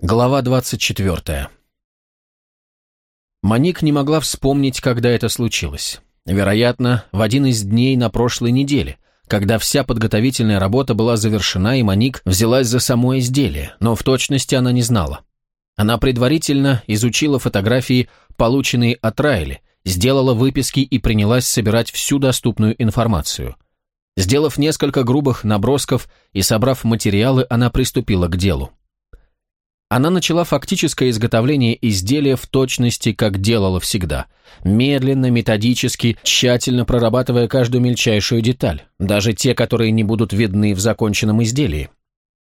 Глава 24. Маник не могла вспомнить, когда это случилось. Вероятно, в один из дней на прошлой неделе, когда вся подготовительная работа была завершена, и Маник взялась за само изделие, но в точности она не знала. Она предварительно изучила фотографии, полученные от Райли, сделала выписки и принялась собирать всю доступную информацию. Сделав несколько грубых набросков и собрав материалы, она приступила к делу. Она начала фактическое изготовление изделия в точности, как делала всегда. Медленно, методически, тщательно прорабатывая каждую мельчайшую деталь, даже те, которые не будут видны в законченном изделии.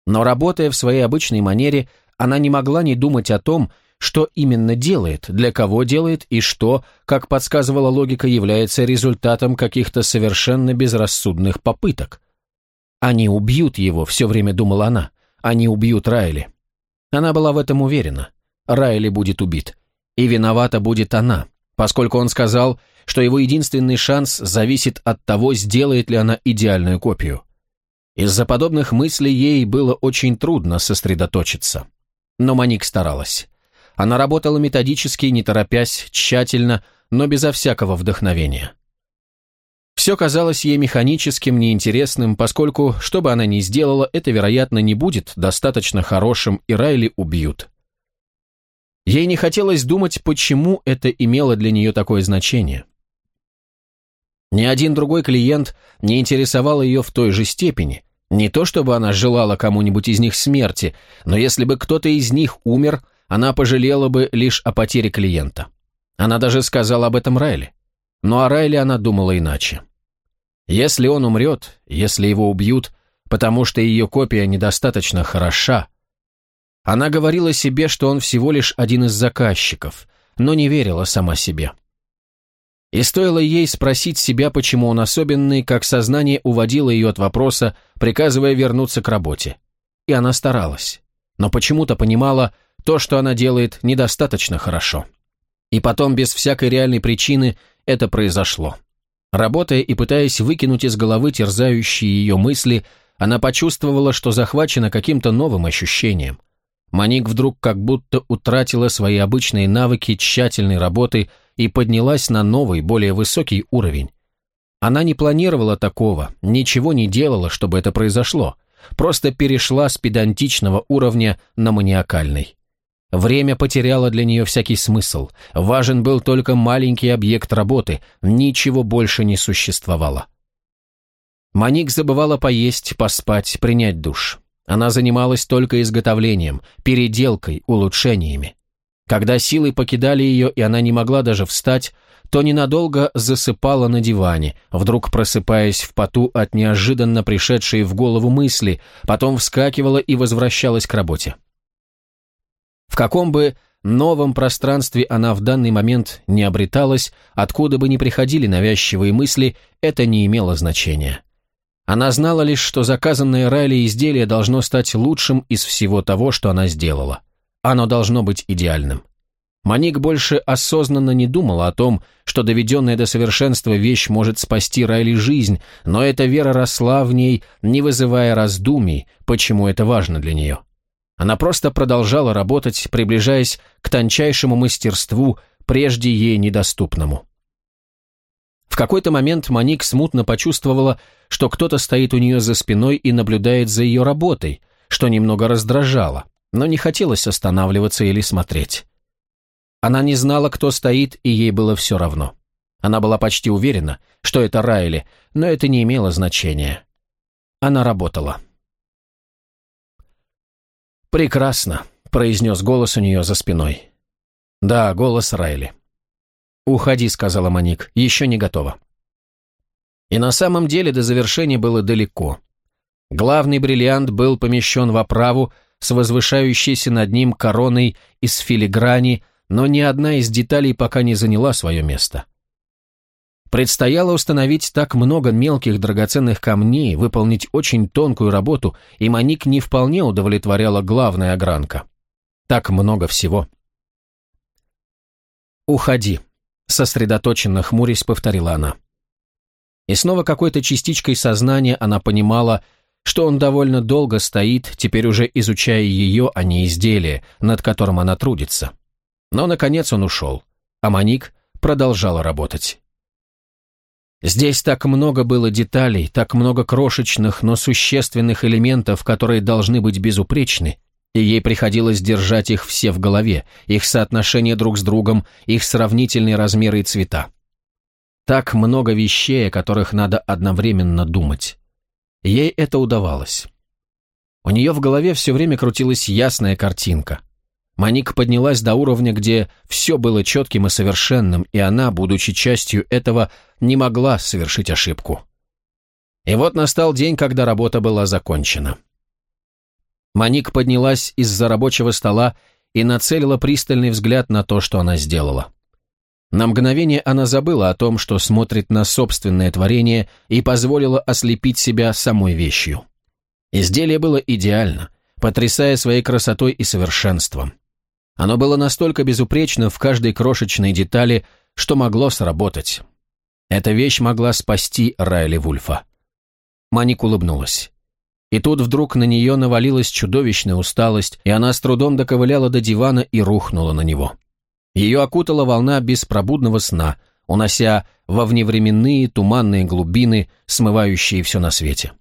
Но работая в своей обычной манере, она не могла не думать о том, что именно делает, для кого делает и что, как подсказывала логика, является результатом каких-то совершенно безрассудных попыток. «Они убьют его», — все время думала она. «Они убьют Райли». Она была в этом уверена. Райли будет убит. И виновата будет она, поскольку он сказал, что его единственный шанс зависит от того, сделает ли она идеальную копию. Из-за подобных мыслей ей было очень трудно сосредоточиться. Но Маник старалась. Она работала методически, не торопясь, тщательно, но безо всякого вдохновения. Все казалось ей механическим, неинтересным, поскольку, что бы она ни сделала, это, вероятно, не будет достаточно хорошим, и Райли убьют. Ей не хотелось думать, почему это имело для нее такое значение. Ни один другой клиент не интересовал ее в той же степени. Не то чтобы она желала кому-нибудь из них смерти, но если бы кто-то из них умер, она пожалела бы лишь о потере клиента. Она даже сказала об этом Райли. Но о Райли она думала иначе. Если он умрет, если его убьют, потому что ее копия недостаточно хороша, она говорила себе, что он всего лишь один из заказчиков, но не верила сама себе. И стоило ей спросить себя, почему он особенный, как сознание уводило ее от вопроса, приказывая вернуться к работе. И она старалась, но почему-то понимала, то, что она делает, недостаточно хорошо. И потом, без всякой реальной причины, это произошло. Работая и пытаясь выкинуть из головы терзающие ее мысли, она почувствовала, что захвачена каким-то новым ощущением. Маник вдруг как будто утратила свои обычные навыки тщательной работы и поднялась на новый, более высокий уровень. Она не планировала такого, ничего не делала, чтобы это произошло, просто перешла с педантичного уровня на маниакальный. Время потеряло для нее всякий смысл. Важен был только маленький объект работы, ничего больше не существовало. Маник забывала поесть, поспать, принять душ. Она занималась только изготовлением, переделкой, улучшениями. Когда силы покидали ее, и она не могла даже встать, то ненадолго засыпала на диване, вдруг просыпаясь в поту от неожиданно пришедшей в голову мысли, потом вскакивала и возвращалась к работе. В каком бы новом пространстве она в данный момент не обреталась, откуда бы ни приходили навязчивые мысли, это не имело значения. Она знала лишь, что заказанное Райли изделие должно стать лучшим из всего того, что она сделала. Оно должно быть идеальным. Маник больше осознанно не думала о том, что доведенная до совершенства вещь может спасти Райли жизнь, но эта вера росла в ней, не вызывая раздумий, почему это важно для нее. Она просто продолжала работать, приближаясь к тончайшему мастерству, прежде ей недоступному. В какой-то момент Моник смутно почувствовала, что кто-то стоит у нее за спиной и наблюдает за ее работой, что немного раздражало, но не хотелось останавливаться или смотреть. Она не знала, кто стоит, и ей было все равно. Она была почти уверена, что это Райли, но это не имело значения. Она работала. «Прекрасно», — произнес голос у нее за спиной. «Да, голос Райли». «Уходи», — сказала Моник, — «еще не готова». И на самом деле до завершения было далеко. Главный бриллиант был помещен в оправу с возвышающейся над ним короной из филиграни, но ни одна из деталей пока не заняла свое место. Предстояло установить так много мелких драгоценных камней, выполнить очень тонкую работу, и Маник не вполне удовлетворяла главная огранка. Так много всего. «Уходи», — сосредоточенно хмурясь повторила она. И снова какой-то частичкой сознания она понимала, что он довольно долго стоит, теперь уже изучая ее, а не изделие, над которым она трудится. Но, наконец, он ушел, а Моник продолжала работать. Здесь так много было деталей, так много крошечных, но существенных элементов, которые должны быть безупречны, и ей приходилось держать их все в голове, их соотношение друг с другом, их сравнительные размеры и цвета. Так много вещей, о которых надо одновременно думать. Ей это удавалось. У нее в голове все время крутилась ясная картинка. Маник поднялась до уровня, где все было четким и совершенным, и она, будучи частью этого, не могла совершить ошибку. И вот настал день, когда работа была закончена. Маник поднялась из-за рабочего стола и нацелила пристальный взгляд на то, что она сделала. На мгновение она забыла о том, что смотрит на собственное творение и позволила ослепить себя самой вещью. Изделие было идеально, потрясая своей красотой и совершенством. Оно было настолько безупречно в каждой крошечной детали, что могло сработать. Эта вещь могла спасти Райли Вульфа. Маник улыбнулась. И тут вдруг на нее навалилась чудовищная усталость, и она с трудом доковыляла до дивана и рухнула на него. Ее окутала волна беспробудного сна, унося во вневременные туманные глубины, смывающие все на свете.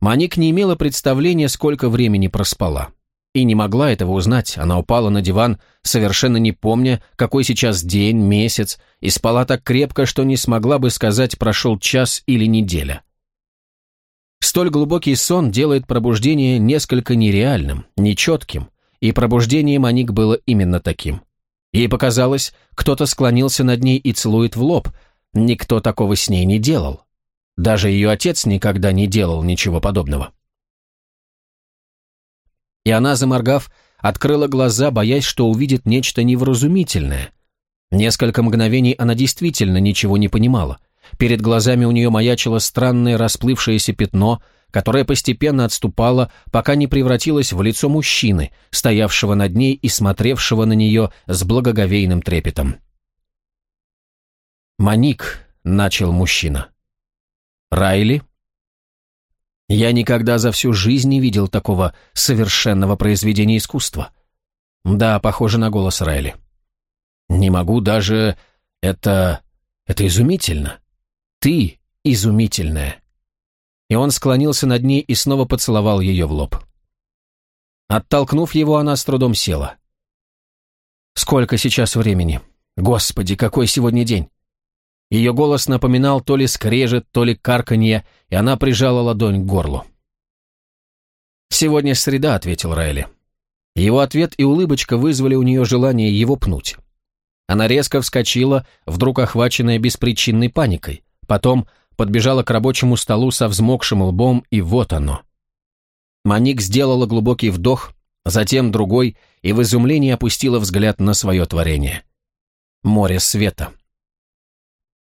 Маник не имела представления, сколько времени проспала. И не могла этого узнать, она упала на диван, совершенно не помня, какой сейчас день, месяц, и спала так крепко, что не смогла бы сказать, прошел час или неделя. Столь глубокий сон делает пробуждение несколько нереальным, нечетким, и пробуждение Маник было именно таким. Ей показалось, кто-то склонился над ней и целует в лоб. Никто такого с ней не делал. Даже ее отец никогда не делал ничего подобного. И она, заморгав, открыла глаза, боясь, что увидит нечто невразумительное. Несколько мгновений она действительно ничего не понимала. Перед глазами у нее маячило странное расплывшееся пятно, которая постепенно отступала, пока не превратилась в лицо мужчины, стоявшего над ней и смотревшего на нее с благоговейным трепетом. «Маник», — начал мужчина. «Райли?» «Я никогда за всю жизнь не видел такого совершенного произведения искусства». «Да, похоже на голос Райли». «Не могу даже... Это... это изумительно. Ты изумительная» и он склонился над ней и снова поцеловал ее в лоб. Оттолкнув его, она с трудом села. «Сколько сейчас времени? Господи, какой сегодня день!» Ее голос напоминал то ли скрежет, то ли карканье, и она прижала ладонь к горлу. «Сегодня среда», — ответил Райли. Его ответ и улыбочка вызвали у нее желание его пнуть. Она резко вскочила, вдруг охваченная беспричинной паникой. Потом подбежала к рабочему столу со взмокшим лбом, и вот оно. Маник сделала глубокий вдох, затем другой, и в изумлении опустила взгляд на свое творение. Море света.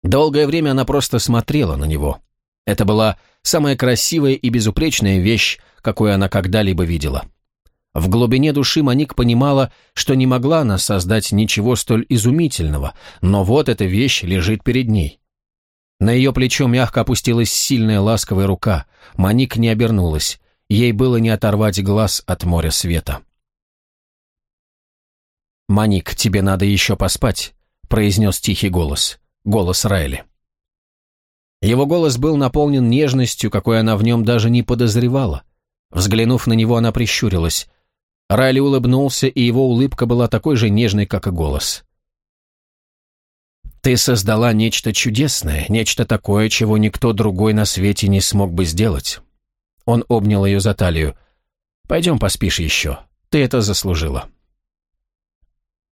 Долгое время она просто смотрела на него. Это была самая красивая и безупречная вещь, какую она когда-либо видела. В глубине души Маник понимала, что не могла она создать ничего столь изумительного, но вот эта вещь лежит перед ней. На ее плечо мягко опустилась сильная ласковая рука. Маник не обернулась. Ей было не оторвать глаз от моря света. «Маник, тебе надо еще поспать», — произнес тихий голос. Голос Райли. Его голос был наполнен нежностью, какой она в нем даже не подозревала. Взглянув на него, она прищурилась. Райли улыбнулся, и его улыбка была такой же нежной, как и голос. Ты создала нечто чудесное, нечто такое, чего никто другой на свете не смог бы сделать. Он обнял ее за талию. Пойдем поспишь еще. Ты это заслужила.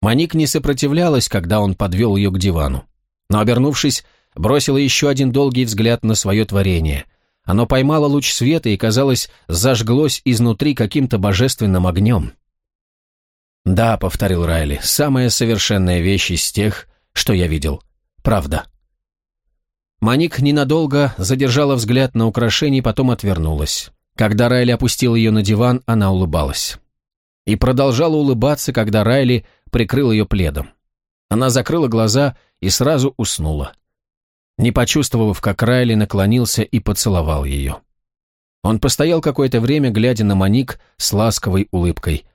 Маник не сопротивлялась, когда он подвел ее к дивану. Но, обернувшись, бросила еще один долгий взгляд на свое творение. Оно поймало луч света и, казалось, зажглось изнутри каким-то божественным огнем. «Да», — повторил Райли, — «самая совершенная вещь из тех, что я видел. Правда. Маник ненадолго задержала взгляд на украшение, потом отвернулась. Когда Райли опустил ее на диван, она улыбалась. И продолжала улыбаться, когда Райли прикрыл ее пледом. Она закрыла глаза и сразу уснула. Не почувствовав, как Райли наклонился и поцеловал ее. Он постоял какое-то время, глядя на Моник с ласковой улыбкой.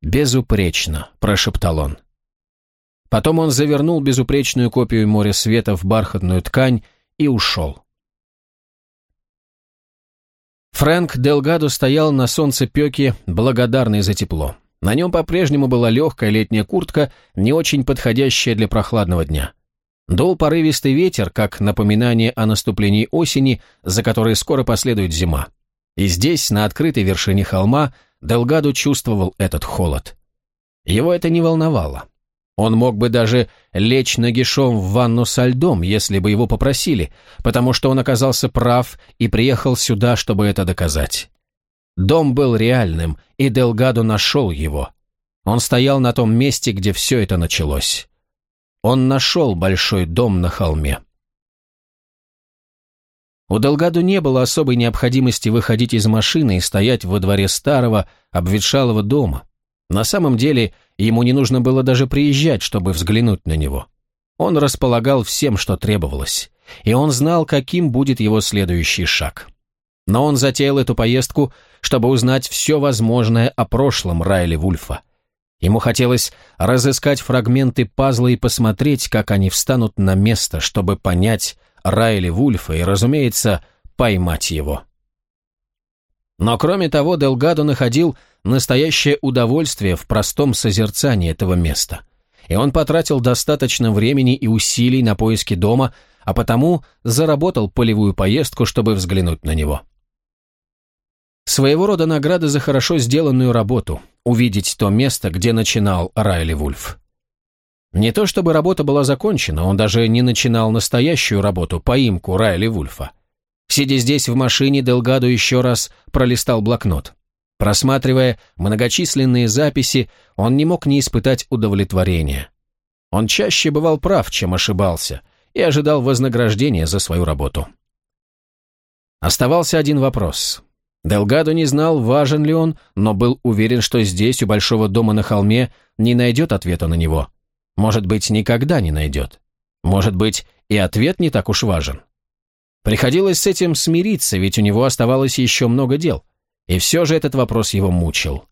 «Безупречно», — прошептал он. Потом он завернул безупречную копию моря света в бархатную ткань и ушел. Фрэнк Делгадо стоял на солнцепеке, благодарный за тепло. На нем по-прежнему была легкая летняя куртка, не очень подходящая для прохладного дня. Дул порывистый ветер, как напоминание о наступлении осени, за которой скоро последует зима. И здесь, на открытой вершине холма, Делгадо чувствовал этот холод. Его это не волновало. Он мог бы даже лечь нагишом в ванну со льдом, если бы его попросили, потому что он оказался прав и приехал сюда, чтобы это доказать. Дом был реальным, и Делгадо нашел его. Он стоял на том месте, где все это началось. Он нашел большой дом на холме. У Делгадо не было особой необходимости выходить из машины и стоять во дворе старого, обветшалого дома. На самом деле, ему не нужно было даже приезжать, чтобы взглянуть на него. Он располагал всем, что требовалось, и он знал, каким будет его следующий шаг. Но он затеял эту поездку, чтобы узнать все возможное о прошлом Райли Вульфа. Ему хотелось разыскать фрагменты пазла и посмотреть, как они встанут на место, чтобы понять Райли Вульфа и, разумеется, поймать его. Но кроме того, Делгадо находил настоящее удовольствие в простом созерцании этого места. И он потратил достаточно времени и усилий на поиски дома, а потому заработал полевую поездку, чтобы взглянуть на него. Своего рода награда за хорошо сделанную работу – увидеть то место, где начинал Райли Вульф. Не то чтобы работа была закончена, он даже не начинал настоящую работу, поимку Райли Вульфа. Сидя здесь в машине, Делгадо еще раз пролистал блокнот. Просматривая многочисленные записи, он не мог не испытать удовлетворения. Он чаще бывал прав, чем ошибался, и ожидал вознаграждения за свою работу. Оставался один вопрос. Делгадо не знал, важен ли он, но был уверен, что здесь, у большого дома на холме, не найдет ответа на него. Может быть, никогда не найдет. Может быть, и ответ не так уж важен. Приходилось с этим смириться, ведь у него оставалось еще много дел. И все же этот вопрос его мучил.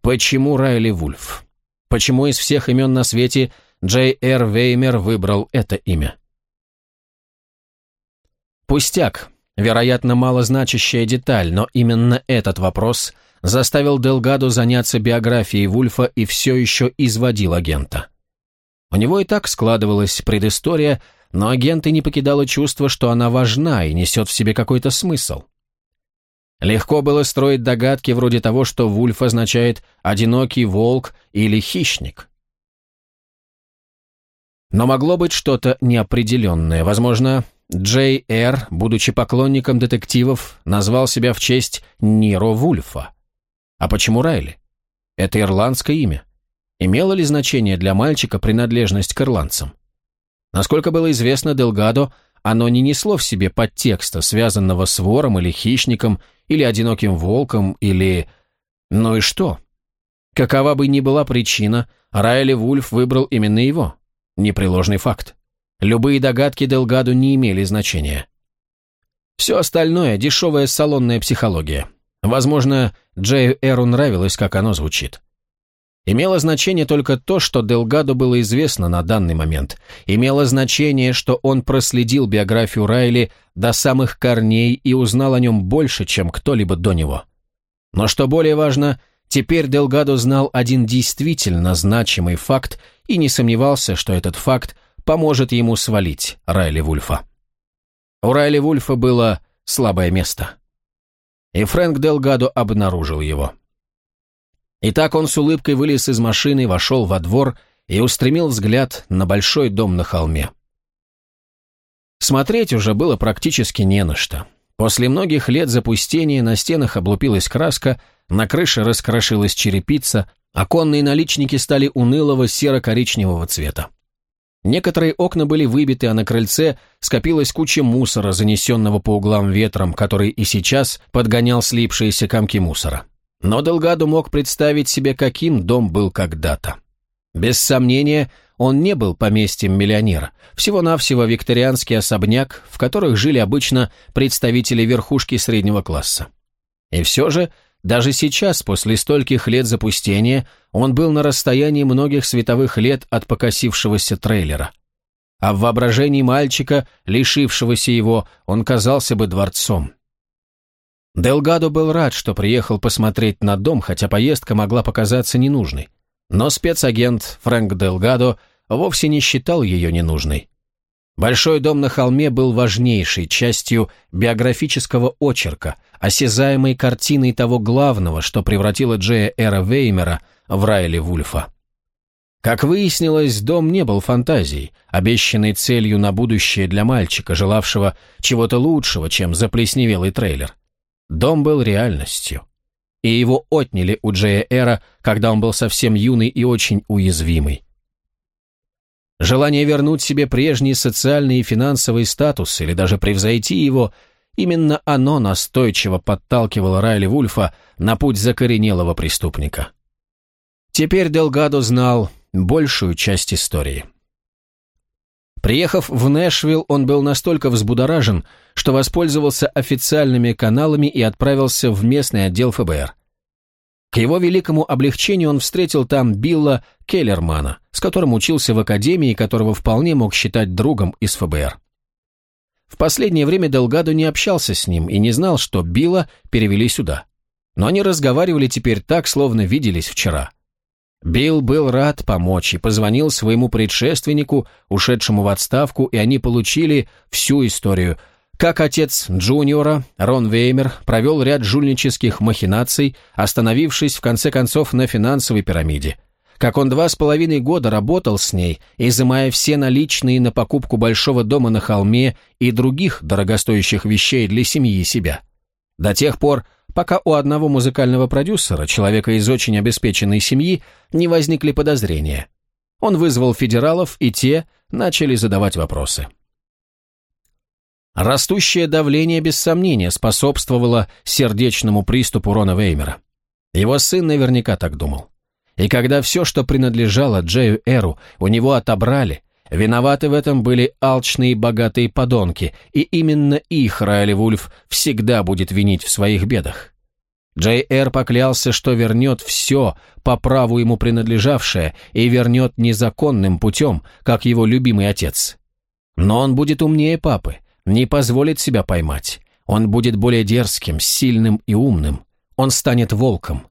Почему Райли Вульф? Почему из всех имен на свете Джей Р. Веймер выбрал это имя? Пустяк, вероятно, малозначащая деталь, но именно этот вопрос заставил Делгадо заняться биографией Вульфа и все еще изводил агента. У него и так складывалась предыстория, но агента не покидало чувство, что она важна и несет в себе какой-то смысл. Легко было строить догадки вроде того, что Вульф означает «одинокий волк» или «хищник». Но могло быть что-то неопределенное. Возможно, Джей Р., будучи поклонником детективов, назвал себя в честь Ниро Вульфа. А почему Райли? Это ирландское имя. Имело ли значение для мальчика принадлежность к ирландцам? Насколько было известно Делгадо, оно не несло в себе подтекста, связанного с вором или хищником, или одиноким волком, или... Ну и что? Какова бы ни была причина, Райли Вульф выбрал именно его. Непреложный факт. Любые догадки Делгаду не имели значения. Все остальное – дешевая салонная психология. Возможно, Джею Эру нравилось, как оно звучит. Имело значение только то, что Делгадо было известно на данный момент. Имело значение, что он проследил биографию Райли до самых корней и узнал о нем больше, чем кто-либо до него. Но что более важно, теперь Делгадо знал один действительно значимый факт и не сомневался, что этот факт поможет ему свалить Райли Вульфа. У Райли Вульфа было слабое место. И Фрэнк Делгадо обнаружил его. Итак, он с улыбкой вылез из машины, вошел во двор и устремил взгляд на большой дом на холме. Смотреть уже было практически не на что. После многих лет запустения на стенах облупилась краска, на крыше раскрошилась черепица, оконные наличники стали унылого серо-коричневого цвета. Некоторые окна были выбиты, а на крыльце скопилась куча мусора, занесенного по углам ветром, который и сейчас подгонял слипшиеся комки мусора. Но Делгадо мог представить себе, каким дом был когда-то. Без сомнения, он не был поместьем миллионера, всего-навсего викторианский особняк, в которых жили обычно представители верхушки среднего класса. И все же, даже сейчас, после стольких лет запустения, он был на расстоянии многих световых лет от покосившегося трейлера. А в воображении мальчика, лишившегося его, он казался бы дворцом. Делгадо был рад, что приехал посмотреть на дом, хотя поездка могла показаться ненужной. Но спецагент Фрэнк Делгадо вовсе не считал ее ненужной. Большой дом на холме был важнейшей частью биографического очерка, осязаемой картиной того главного, что превратило Джея Эра Веймера в Райли Вульфа. Как выяснилось, дом не был фантазией, обещанной целью на будущее для мальчика, желавшего чего-то лучшего, чем заплесневелый трейлер. Дом был реальностью. И его отняли у Джея Эра, когда он был совсем юный и очень уязвимый. Желание вернуть себе прежний социальный и финансовый статус или даже превзойти его, именно оно настойчиво подталкивало Райли Вульфа на путь закоренелого преступника. Теперь Делгадо знал большую часть истории. Приехав в Нэшвилл, он был настолько взбудоражен, что воспользовался официальными каналами и отправился в местный отдел ФБР. К его великому облегчению он встретил там Билла Келлермана, с которым учился в академии, которого вполне мог считать другом из ФБР. В последнее время Делгадо не общался с ним и не знал, что Билла перевели сюда. Но они разговаривали теперь так, словно виделись вчера. Билл был рад помочь и позвонил своему предшественнику, ушедшему в отставку, и они получили всю историю. Как отец Джуниора, Рон Веймер, провел ряд жульнических махинаций, остановившись в конце концов на финансовой пирамиде. Как он два с половиной года работал с ней, изымая все наличные на покупку большого дома на холме и других дорогостоящих вещей для семьи и себя. До тех пор, пока у одного музыкального продюсера, человека из очень обеспеченной семьи, не возникли подозрения. Он вызвал федералов, и те начали задавать вопросы. Растущее давление, без сомнения, способствовало сердечному приступу Рона Веймера. Его сын наверняка так думал. И когда все, что принадлежало Джею Эру, у него отобрали, виноваты в этом были алчные богатые подонки, и именно их Райли Вульф всегда будет винить в своих бедах. Джей Эр поклялся, что вернет все, по праву ему принадлежавшее, и вернет незаконным путем, как его любимый отец. Но он будет умнее папы, не позволит себя поймать. Он будет более дерзким, сильным и умным. Он станет волком.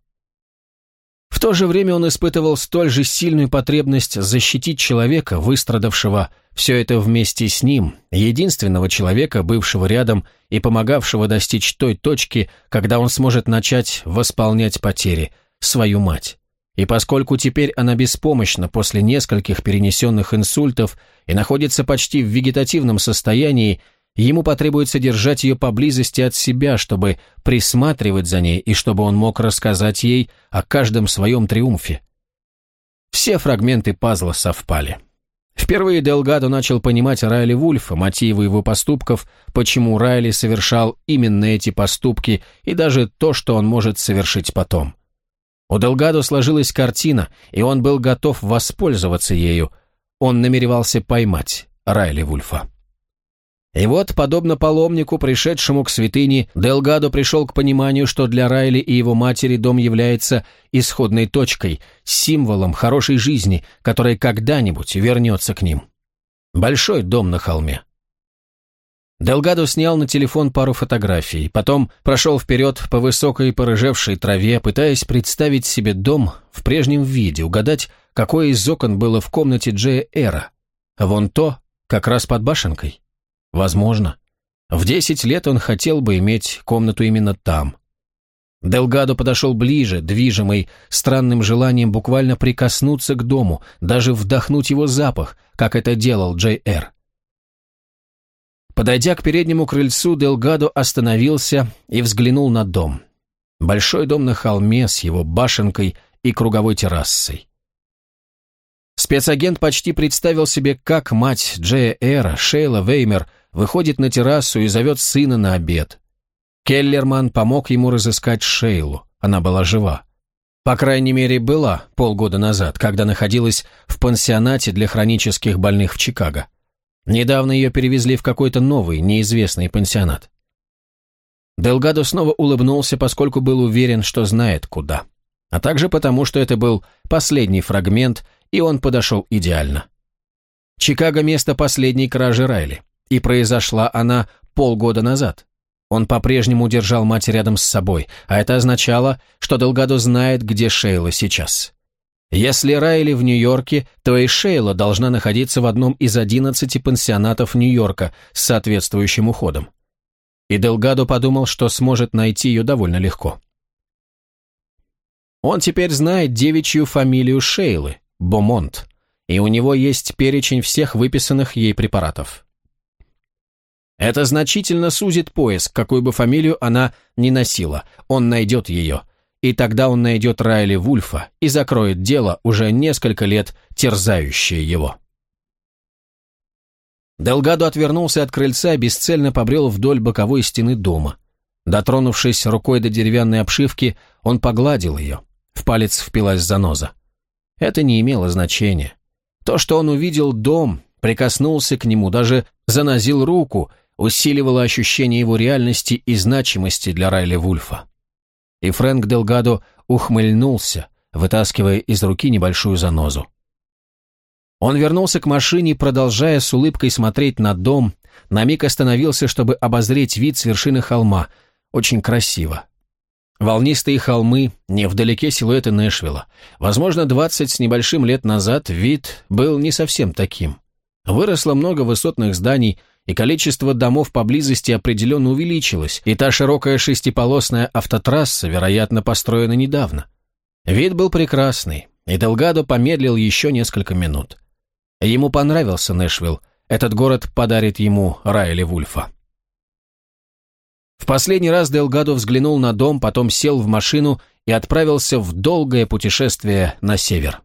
В то же время он испытывал столь же сильную потребность защитить человека, выстрадавшего все это вместе с ним, единственного человека, бывшего рядом и помогавшего достичь той точки, когда он сможет начать восполнять потери, свою мать. И поскольку теперь она беспомощна после нескольких перенесенных инсультов и находится почти в вегетативном состоянии, Ему потребуется держать ее поблизости от себя, чтобы присматривать за ней и чтобы он мог рассказать ей о каждом своем триумфе. Все фрагменты пазла совпали. Впервые Делгадо начал понимать Райли Вульфа, мотивы его поступков, почему Райли совершал именно эти поступки и даже то, что он может совершить потом. У Делгадо сложилась картина, и он был готов воспользоваться ею. Он намеревался поймать Райли Вульфа. И вот, подобно паломнику, пришедшему к святыне, Делгадо пришел к пониманию, что для Райли и его матери дом является исходной точкой, символом хорошей жизни, которая когда-нибудь вернется к ним. Большой дом на холме. Делгадо снял на телефон пару фотографий, потом прошел вперед по высокой порыжевшей траве, пытаясь представить себе дом в прежнем виде, угадать, какое из окон было в комнате Джея Эра. Вон то, как раз под башенкой. Возможно. В десять лет он хотел бы иметь комнату именно там. Делгадо подошел ближе, движимый странным желанием буквально прикоснуться к дому, даже вдохнуть его запах, как это делал Джей Эр. Подойдя к переднему крыльцу, Делгадо остановился и взглянул на дом. Большой дом на холме с его башенкой и круговой террасой. Спецагент почти представил себе, как мать Джея Эра, Шейла Веймер, выходит на террасу и зовет сына на обед. Келлерман помог ему разыскать Шейлу, она была жива. По крайней мере, была полгода назад, когда находилась в пансионате для хронических больных в Чикаго. Недавно ее перевезли в какой-то новый, неизвестный пансионат. Делгадо снова улыбнулся, поскольку был уверен, что знает куда. А также потому, что это был последний фрагмент, и он подошел идеально. Чикаго – место последней кражи Райли, и произошла она полгода назад. Он по-прежнему держал мать рядом с собой, а это означало, что Делгадо знает, где Шейла сейчас. Если Райли в Нью-Йорке, то и Шейла должна находиться в одном из одиннадцати пансионатов Нью-Йорка с соответствующим уходом. И Делгадо подумал, что сможет найти ее довольно легко. Он теперь знает девичью фамилию Шейлы – Бомонт, и у него есть перечень всех выписанных ей препаратов. Это значительно сузит поиск, какую бы фамилию она ни носила. Он найдет ее. И тогда он найдет Райли Вульфа и закроет дело, уже несколько лет терзающее его. Делгадо отвернулся от крыльца и бесцельно побрел вдоль боковой стены дома. Дотронувшись рукой до деревянной обшивки, он погладил ее. В палец впилась заноза. Это не имело значения. То, что он увидел дом, прикоснулся к нему, даже занозил руку – усиливало ощущение его реальности и значимости для Райли Вульфа. И Фрэнк Делгадо ухмыльнулся, вытаскивая из руки небольшую занозу. Он вернулся к машине, продолжая с улыбкой смотреть на дом, на миг остановился, чтобы обозреть вид с вершины холма. Очень красиво. Волнистые холмы, невдалеке силуэты Нэшвилла. Возможно, двадцать с небольшим лет назад вид был не совсем таким. Выросло много высотных зданий, и количество домов поблизости определенно увеличилось, и та широкая шестиполосная автотрасса, вероятно, построена недавно. Вид был прекрасный, и Делгадо помедлил еще несколько минут. Ему понравился Нэшвилл, этот город подарит ему Райли Вульфа. В последний раз Делгадо взглянул на дом, потом сел в машину и отправился в долгое путешествие на север.